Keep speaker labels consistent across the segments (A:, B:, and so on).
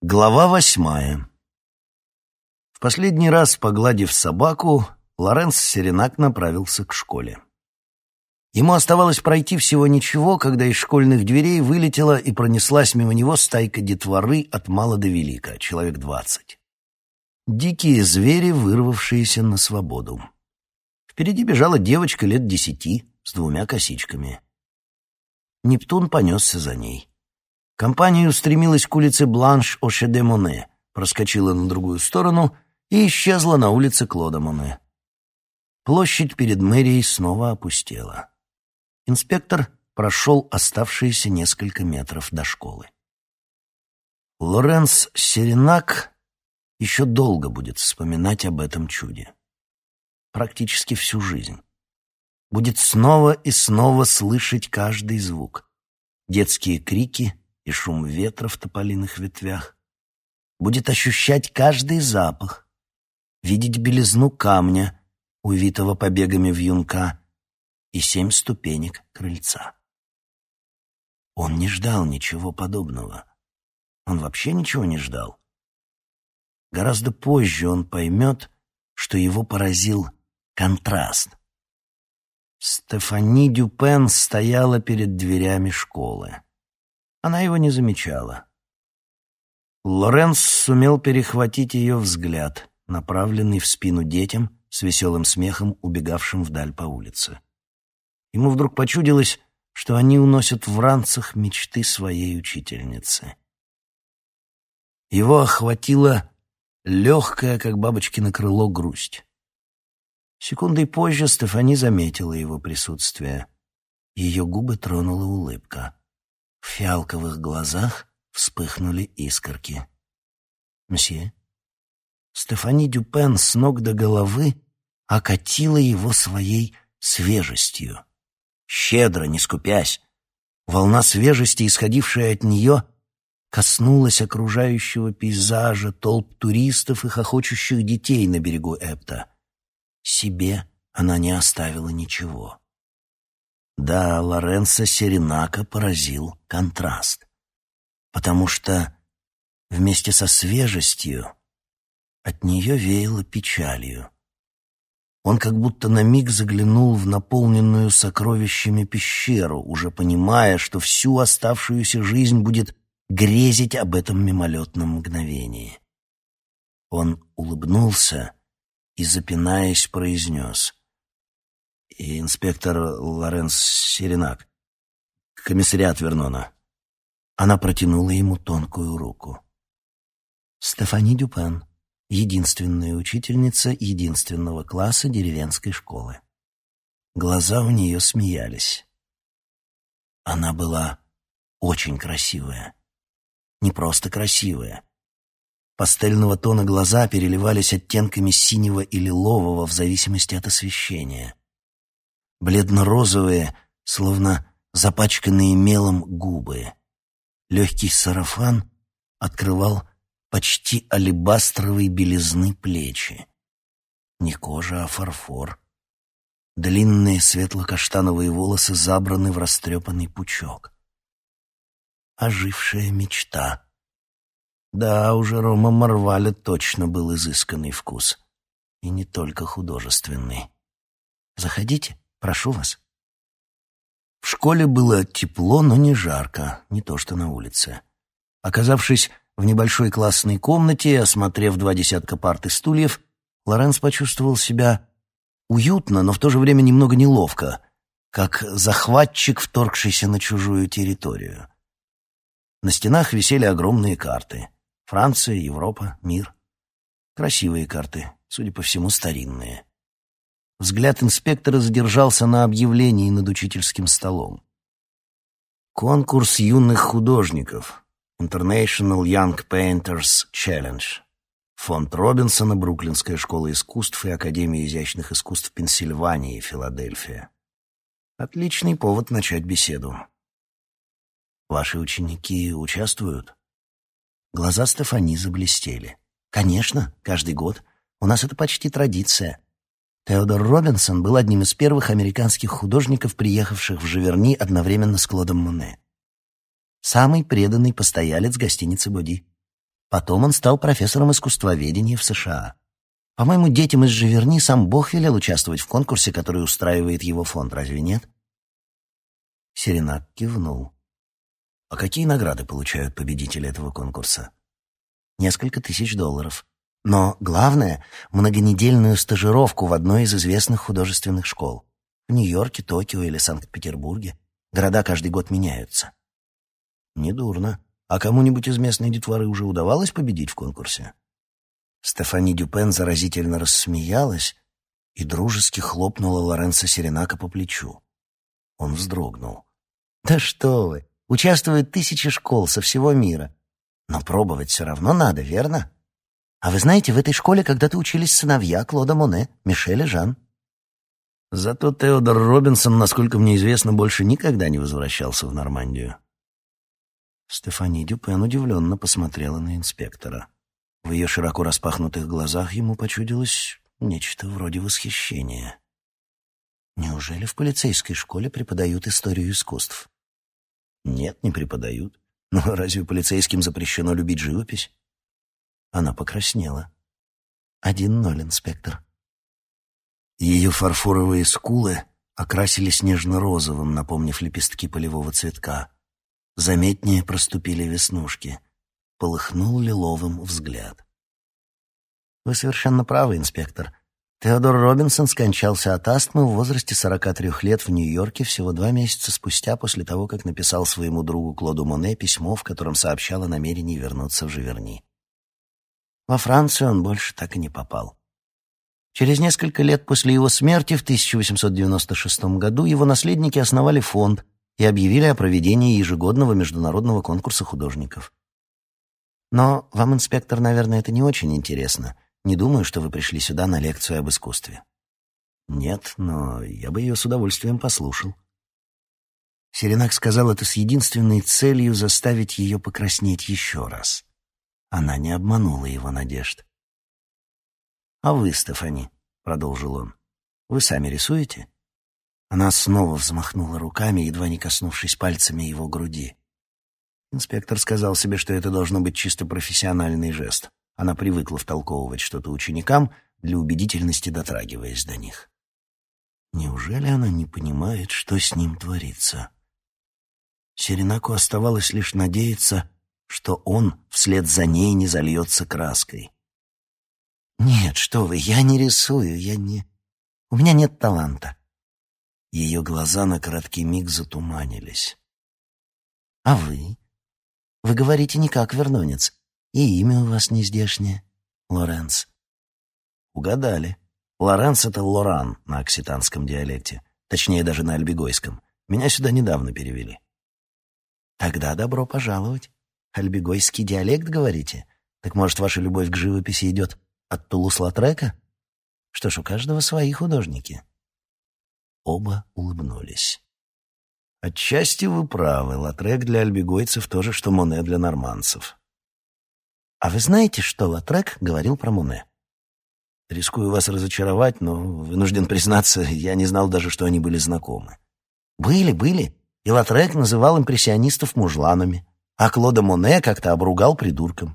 A: Глава восьмая. В последний раз, погладив собаку, Лоренс Серенак направился к школе. Ему оставалось пройти всего ничего, когда из школьных дверей вылетела и пронеслась мимо него стайка детворы от мала до велика, человек двадцать. Дикие звери, вырвавшиеся на свободу. Впереди бежала девочка лет десяти с двумя косичками. Нептун понесся за ней. Компания устремилась к улице Бланш-Оше-де-Моне, проскочила на другую сторону и исчезла на улице Клода Моне. Площадь перед мэрией снова опустела. Инспектор прошел оставшиеся несколько метров до школы. Лоренс Серенак еще долго будет вспоминать об этом чуде. Практически всю жизнь. Будет снова и снова слышать каждый звук. Детские крики, и шум ветра в тополиных ветвях. Будет ощущать каждый запах, видеть белизну камня, увитого побегами вьюнка, и семь ступенек крыльца. Он не ждал ничего подобного. Он вообще ничего не ждал. Гораздо позже он поймет, что его поразил контраст. Стефани Дюпен стояла перед дверями школы. Она его не замечала. Лоренс сумел перехватить ее взгляд, направленный в спину детям с веселым смехом, убегавшим вдаль по улице. Ему вдруг почудилось, что они уносят в ранцах мечты своей учительницы. Его охватила легкая, как бабочкино крыло, грусть. Секундой позже Стефани заметила его присутствие. Ее губы тронула улыбка. Фиалковых глазах вспыхнули искорки. «Мсье?» Стефани Дюпен с ног до головы окатила его своей свежестью. Щедро, не скупясь. Волна свежести, исходившая от нее, коснулась окружающего пейзажа, толп туристов и хохочущих детей на берегу Эпта. Себе она не оставила ничего. Да, Лоренцо Серенака поразил контраст, потому что вместе со свежестью от нее веяло печалью. Он как будто на миг заглянул в наполненную сокровищами пещеру, уже понимая, что всю оставшуюся жизнь будет грезить об этом мимолетном мгновении. Он улыбнулся и, запинаясь, произнес и инспектор Лоренс Серенак. Комиссариат Вернона. Она протянула ему тонкую руку. Стефани Дюпен, единственная учительница единственного класса деревенской школы. Глаза у нее смеялись. Она была очень красивая. Не просто красивая. Пастельного тона глаза переливались оттенками синего или лилового в зависимости от освещения бледно-розовые, словно запачканные мелом губы. Легкий сарафан открывал почти алебастровой белизны плечи. Не кожа, а фарфор. Длинные светло-каштановые волосы забраны в растрепанный пучок. Ожившая мечта. Да, уже Рома Марваля точно был изысканный вкус. И не только художественный. «Заходите», Прошу вас». В школе было тепло, но не жарко, не то что на улице. Оказавшись в небольшой классной комнате осмотрев два десятка парт и стульев, Лоренс почувствовал себя уютно, но в то же время немного неловко, как захватчик, вторгшийся на чужую территорию. На стенах висели огромные карты. Франция, Европа, мир. Красивые карты, судя по всему, старинные. Взгляд инспектора задержался на объявлении над учительским столом. Конкурс юных художников. International Young Painters Challenge. Фонд Робинсона, Бруклинская школа искусств и Академия изящных искусств Пенсильвании, Филадельфия. Отличный повод начать беседу. Ваши ученики участвуют? Глаза Стефани заблестели. Конечно, каждый год. У нас это почти традиция. Теодор Робинсон был одним из первых американских художников, приехавших в Живерни одновременно с Клодом Моне. Самый преданный постоялец гостиницы «Боди». Потом он стал профессором искусствоведения в США. По-моему, детям из Живерни сам Бог велел участвовать в конкурсе, который устраивает его фонд, разве нет? Серенак кивнул. А какие награды получают победители этого конкурса? Несколько тысяч долларов. Но главное — многонедельную стажировку в одной из известных художественных школ. В Нью-Йорке, Токио или Санкт-Петербурге. Города каждый год меняются. Недурно. А кому-нибудь из местной детворы уже удавалось победить в конкурсе? Стефани Дюпен заразительно рассмеялась и дружески хлопнула Лоренцо Серенака по плечу. Он вздрогнул. «Да что вы! Участвуют тысячи школ со всего мира. Но пробовать все равно надо, верно? А вы знаете, в этой школе когда-то учились сыновья Клода Моне, Мишель и Жан». Зато Теодор Робинсон, насколько мне известно, больше никогда не возвращался в Нормандию. Стефани Дюпен удивленно посмотрела на инспектора. В ее широко распахнутых глазах ему почудилось нечто вроде восхищения. Неужели в полицейской школе преподают историю искусств? Нет, не преподают. Но разве полицейским запрещено любить живопись? Она покраснела. Один ноль, инспектор. Ее фарфоровые скулы окрасились нежно-розовым, напомнив лепестки полевого цветка. Заметнее проступили веснушки. Полыхнул лиловым взгляд. «Вы совершенно правы, инспектор. Теодор Робинсон скончался от астмы в возрасте 43 лет в Нью-Йорке всего два месяца спустя после того, как написал своему другу Клоду Моне письмо, в котором сообщал о намерении вернуться в Живерни. Во Францию он больше так и не попал. Через несколько лет после его смерти в 1896 году его наследники основали фонд, и объявили о проведении ежегодного международного конкурса художников. Но вам, инспектор, наверное, это не очень интересно. Не думаю, что вы пришли сюда на лекцию об искусстве. Нет, но я бы ее с удовольствием послушал. Серенак сказал это с единственной целью заставить ее покраснеть еще раз. Она не обманула его надежд. «А вы, Стефани», — продолжил он, — «вы сами рисуете?» Она снова взмахнула руками, едва не коснувшись пальцами его груди. Инспектор сказал себе, что это должно быть чисто профессиональный жест. Она привыкла втолковывать что-то ученикам, для убедительности дотрагиваясь до них. Неужели она не понимает, что с ним творится? Серенаку оставалось лишь надеяться, что он вслед за ней не зальется краской. «Нет, что вы, я не рисую, я не... У меня нет таланта. Ее глаза на короткий миг затуманились. «А вы? Вы говорите не как вернонец, и имя у вас не здешнее, Лоренц». «Угадали. Лоренц — это Лоран на окситанском диалекте, точнее, даже на альбегойском. Меня сюда недавно перевели». «Тогда добро пожаловать. Альбегойский диалект, говорите? Так, может, ваша любовь к живописи идет от Тулус-Латрека? Что ж, у каждого свои художники». Оба улыбнулись. Отчасти вы правы. Латрек для альбегойцев то же, что Моне для норманцев. А вы знаете, что Латрек говорил про Моне? Рискую вас разочаровать, но вынужден признаться, я не знал даже, что они были знакомы. Были, были. И Латрек называл импрессионистов мужланами, а Клода Моне как-то обругал придурком.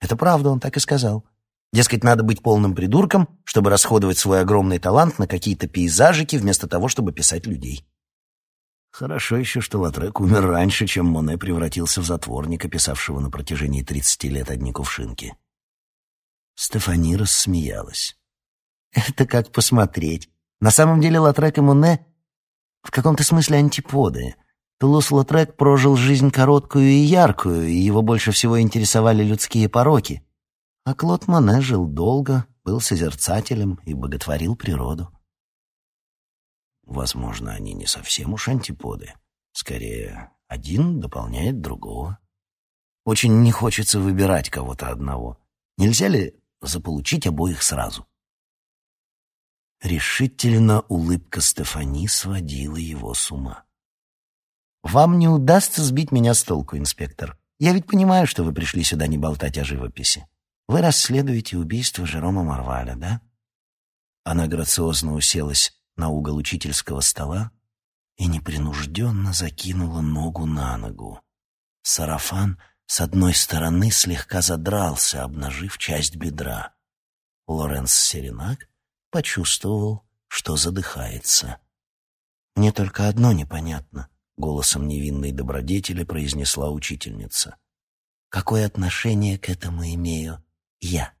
A: Это правда, он так и сказал. Дескать, надо быть полным придурком, чтобы расходовать свой огромный талант на какие-то пейзажики вместо того, чтобы писать людей. Хорошо еще, что Латрек умер раньше, чем Моне превратился в затворника, писавшего на протяжении тридцати лет одни кувшинки. Стефани рассмеялась. «Это как посмотреть. На самом деле Латрек и Моне в каком-то смысле антиподы. Тулус-Латрек прожил жизнь короткую и яркую, и его больше всего интересовали людские пороки — а Клод Моне жил долго, был созерцателем и боготворил природу. Возможно, они не совсем уж антиподы. Скорее, один дополняет другого. Очень не хочется выбирать кого-то одного. Нельзя ли заполучить обоих сразу? Решительно улыбка Стефани сводила его с ума. «Вам не удастся сбить меня с толку, инспектор. Я ведь понимаю, что вы пришли сюда не болтать о живописи. Вы расследуете убийство Жерома Марваля, да? Она грациозно уселась на угол учительского стола и непринужденно закинула ногу на ногу. Сарафан с одной стороны слегка задрался, обнажив часть бедра. Лоренс Серенак почувствовал, что задыхается. «Мне только одно непонятно», — голосом невинной добродетели произнесла учительница. «Какое отношение к этому имею я?»